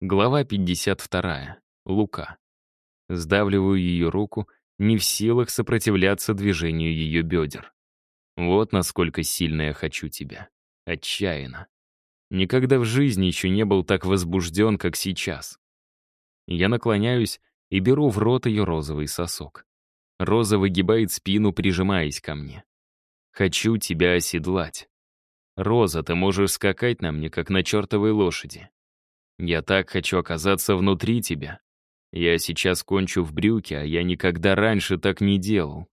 Глава 52. Лука. Сдавливаю ее руку, не в силах сопротивляться движению ее бедер. Вот насколько сильно я хочу тебя. Отчаянно. Никогда в жизни еще не был так возбужден, как сейчас. Я наклоняюсь и беру в рот ее розовый сосок. Роза выгибает спину, прижимаясь ко мне. Хочу тебя оседлать. Роза, ты можешь скакать на мне, как на чертовой лошади. Я так хочу оказаться внутри тебя. Я сейчас кончу в брюке, а я никогда раньше так не делал.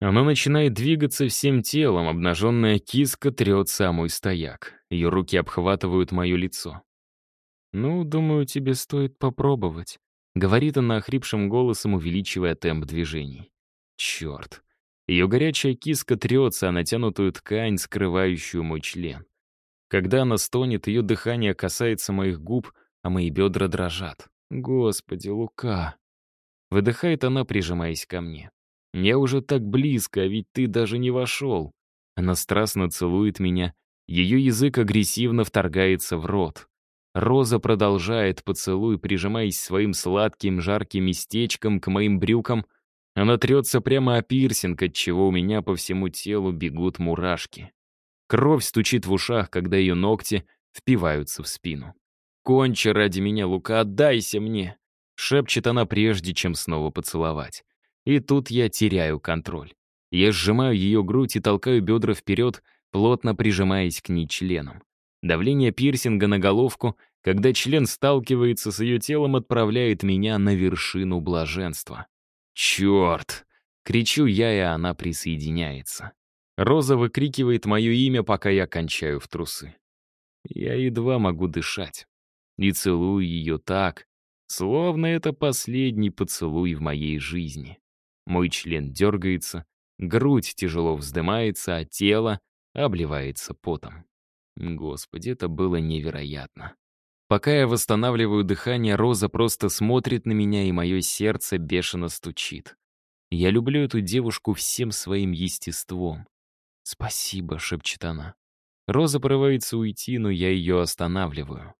Она начинает двигаться всем телом, обнаженная киска трет самый стояк. Ее руки обхватывают мое лицо. «Ну, думаю, тебе стоит попробовать», — говорит она охрипшим голосом, увеличивая темп движений. «Черт». Ее горячая киска трется о натянутую ткань, скрывающую мой член. Когда она стонет, ее дыхание касается моих губ, а мои бедра дрожат. «Господи, Лука!» Выдыхает она, прижимаясь ко мне. «Я уже так близко, а ведь ты даже не вошел». Она страстно целует меня. Ее язык агрессивно вторгается в рот. Роза продолжает поцелуй, прижимаясь своим сладким жарким местечком к моим брюкам. Она трется прямо о пирсинг, от чего у меня по всему телу бегут мурашки. Кровь стучит в ушах, когда ее ногти впиваются в спину. «Кончи ради меня, Лука, отдайся мне!» Шепчет она прежде, чем снова поцеловать. И тут я теряю контроль. Я сжимаю ее грудь и толкаю бедра вперед, плотно прижимаясь к ней членом. Давление пирсинга на головку, когда член сталкивается с ее телом, отправляет меня на вершину блаженства. «Черт!» — кричу я, и она присоединяется. Роза выкрикивает мое имя, пока я кончаю в трусы. Я едва могу дышать. И целую ее так, словно это последний поцелуй в моей жизни. Мой член дергается, грудь тяжело вздымается, а тело обливается потом. Господи, это было невероятно. Пока я восстанавливаю дыхание, Роза просто смотрит на меня, и мое сердце бешено стучит. Я люблю эту девушку всем своим естеством. «Спасибо», — шепчет она. Роза порывается уйти, но я ее останавливаю.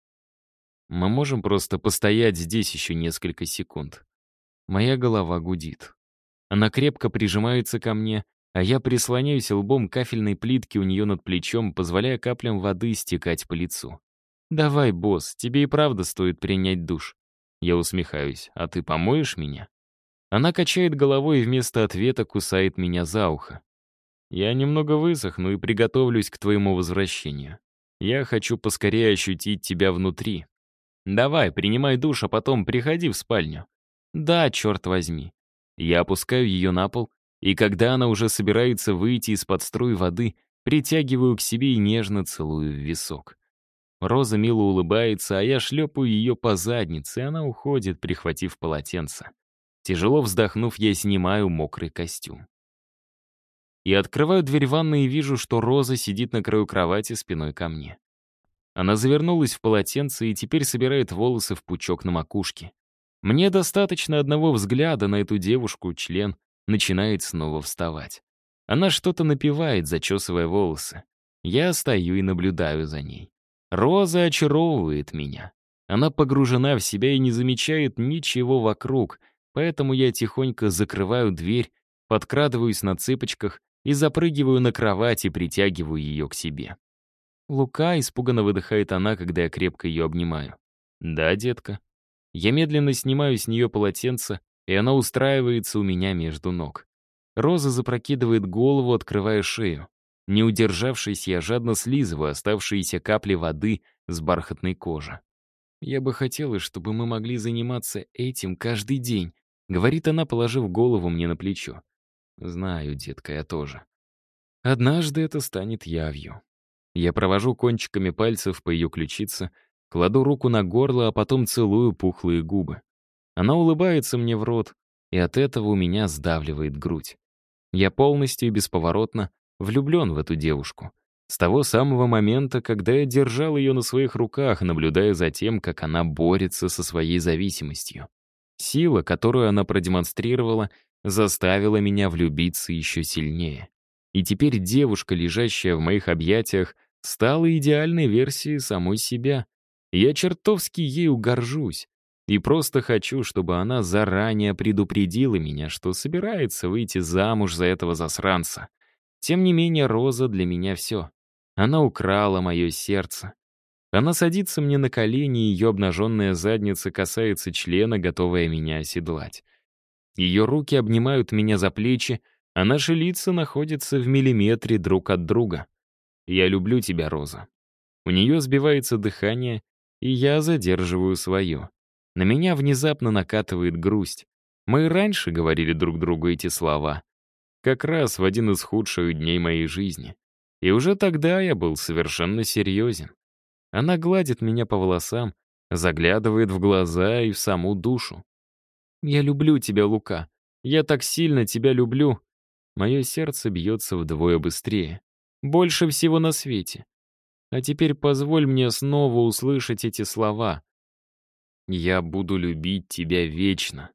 Мы можем просто постоять здесь еще несколько секунд. Моя голова гудит. Она крепко прижимается ко мне, а я прислоняюсь лбом к кафельной плитке у нее над плечом, позволяя каплям воды стекать по лицу. «Давай, босс, тебе и правда стоит принять душ». Я усмехаюсь. «А ты помоешь меня?» Она качает головой и вместо ответа кусает меня за ухо. Я немного высохну и приготовлюсь к твоему возвращению. Я хочу поскорее ощутить тебя внутри. Давай, принимай душ, а потом приходи в спальню. Да, черт возьми. Я опускаю ее на пол, и когда она уже собирается выйти из-под струй воды, притягиваю к себе и нежно целую в висок. Роза мило улыбается, а я шлепаю ее по заднице, и она уходит, прихватив полотенце. Тяжело вздохнув, я снимаю мокрый костюм. Я открываю дверь ванной и вижу, что Роза сидит на краю кровати спиной ко мне. Она завернулась в полотенце и теперь собирает волосы в пучок на макушке. Мне достаточно одного взгляда на эту девушку, член начинает снова вставать. Она что-то напевает, зачесывая волосы. Я стою и наблюдаю за ней. Роза очаровывает меня. Она погружена в себя и не замечает ничего вокруг, поэтому я тихонько закрываю дверь, подкрадываюсь на цыпочках и запрыгиваю на кровать и притягиваю ее к себе. Лука испуганно выдыхает она, когда я крепко ее обнимаю. «Да, детка». Я медленно снимаю с нее полотенце, и она устраивается у меня между ног. Роза запрокидывает голову, открывая шею. Не удержавшись, я жадно слизываю оставшиеся капли воды с бархатной кожи. «Я бы хотела, чтобы мы могли заниматься этим каждый день», — говорит она, положив голову мне на плечо. Знаю, детка, я тоже. Однажды это станет явью. Я провожу кончиками пальцев по ее ключице, кладу руку на горло, а потом целую пухлые губы. Она улыбается мне в рот, и от этого у меня сдавливает грудь. Я полностью и бесповоротно влюблен в эту девушку. С того самого момента, когда я держал ее на своих руках, наблюдая за тем, как она борется со своей зависимостью. Сила, которую она продемонстрировала, заставила меня влюбиться еще сильнее. И теперь девушка, лежащая в моих объятиях, стала идеальной версией самой себя. Я чертовски ею горжусь. И просто хочу, чтобы она заранее предупредила меня, что собирается выйти замуж за этого засранца. Тем не менее, Роза для меня все. Она украла мое сердце. Она садится мне на колени, ее обнаженная задница касается члена, готовая меня оседлать. Ее руки обнимают меня за плечи, а наши лица находятся в миллиметре друг от друга. Я люблю тебя, Роза. У нее сбивается дыхание, и я задерживаю свое. На меня внезапно накатывает грусть. Мы раньше говорили друг другу эти слова. Как раз в один из худших дней моей жизни. И уже тогда я был совершенно серьезен. Она гладит меня по волосам, заглядывает в глаза и в саму душу. «Я люблю тебя, Лука. Я так сильно тебя люблю». Мое сердце бьется вдвое быстрее. Больше всего на свете. А теперь позволь мне снова услышать эти слова. «Я буду любить тебя вечно».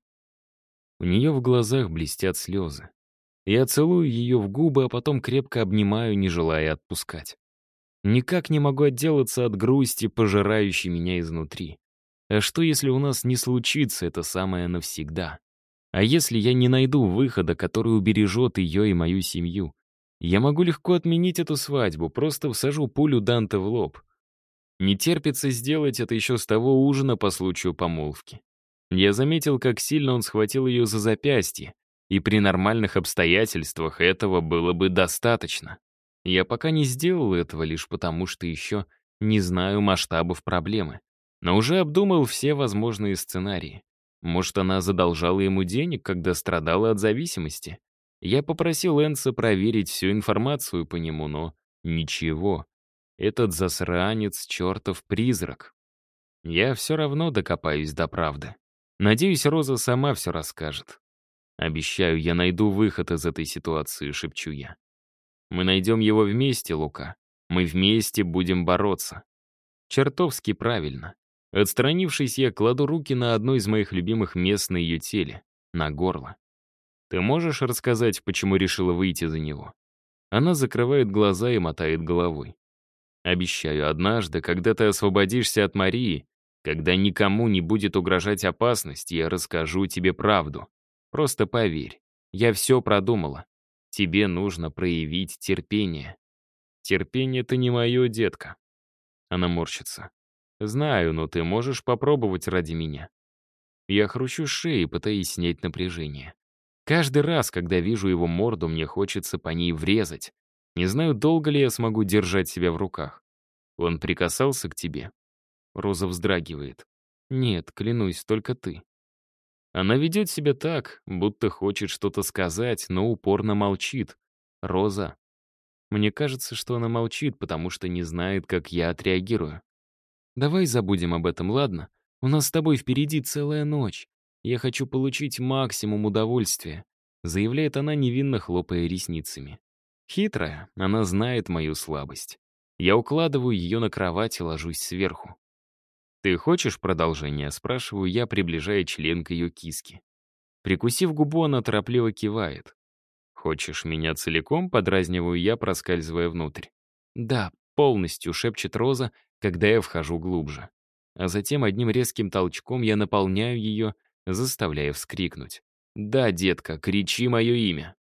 У нее в глазах блестят слезы. Я целую ее в губы, а потом крепко обнимаю, не желая отпускать. Никак не могу отделаться от грусти, пожирающей меня изнутри. А что, если у нас не случится это самое навсегда? А если я не найду выхода, который убережет ее и мою семью? Я могу легко отменить эту свадьбу, просто всажу пулю Данте в лоб. Не терпится сделать это еще с того ужина по случаю помолвки. Я заметил, как сильно он схватил ее за запястье, и при нормальных обстоятельствах этого было бы достаточно. Я пока не сделал этого лишь потому, что еще не знаю масштабов проблемы. Но уже обдумал все возможные сценарии. Может, она задолжала ему денег, когда страдала от зависимости? Я попросил Энса проверить всю информацию по нему, но ничего. Этот засранец — чертов призрак. Я все равно докопаюсь до правды. Надеюсь, Роза сама все расскажет. Обещаю, я найду выход из этой ситуации, шепчу я. Мы найдем его вместе, Лука. Мы вместе будем бороться. Чертовски правильно. Отстранившись, я кладу руки на одно из моих любимых мест на ее теле, на горло. Ты можешь рассказать, почему решила выйти за него? Она закрывает глаза и мотает головой. Обещаю, однажды, когда ты освободишься от Марии, когда никому не будет угрожать опасность, я расскажу тебе правду. Просто поверь, я все продумала. Тебе нужно проявить терпение. Терпение — это не мое, детка. Она морщится. Знаю, но ты можешь попробовать ради меня. Я хрущу шеей, пытаясь снять напряжение. Каждый раз, когда вижу его морду, мне хочется по ней врезать. Не знаю, долго ли я смогу держать себя в руках. Он прикасался к тебе? Роза вздрагивает. Нет, клянусь, только ты. Она ведет себя так, будто хочет что-то сказать, но упорно молчит. Роза. Мне кажется, что она молчит, потому что не знает, как я отреагирую. Давай забудем об этом, ладно? У нас с тобой впереди целая ночь. Я хочу получить максимум удовольствия, заявляет она, невинно хлопая ресницами. Хитрая, она знает мою слабость. Я укладываю ее на кровать и ложусь сверху. «Ты хочешь продолжение?» — спрашиваю я, приближая член к ее киске. Прикусив губу, она торопливо кивает. «Хочешь меня целиком?» — подразниваю я, проскальзывая внутрь. «Да, полностью», — шепчет Роза, когда я вхожу глубже. А затем одним резким толчком я наполняю ее, заставляя вскрикнуть. «Да, детка, кричи мое имя».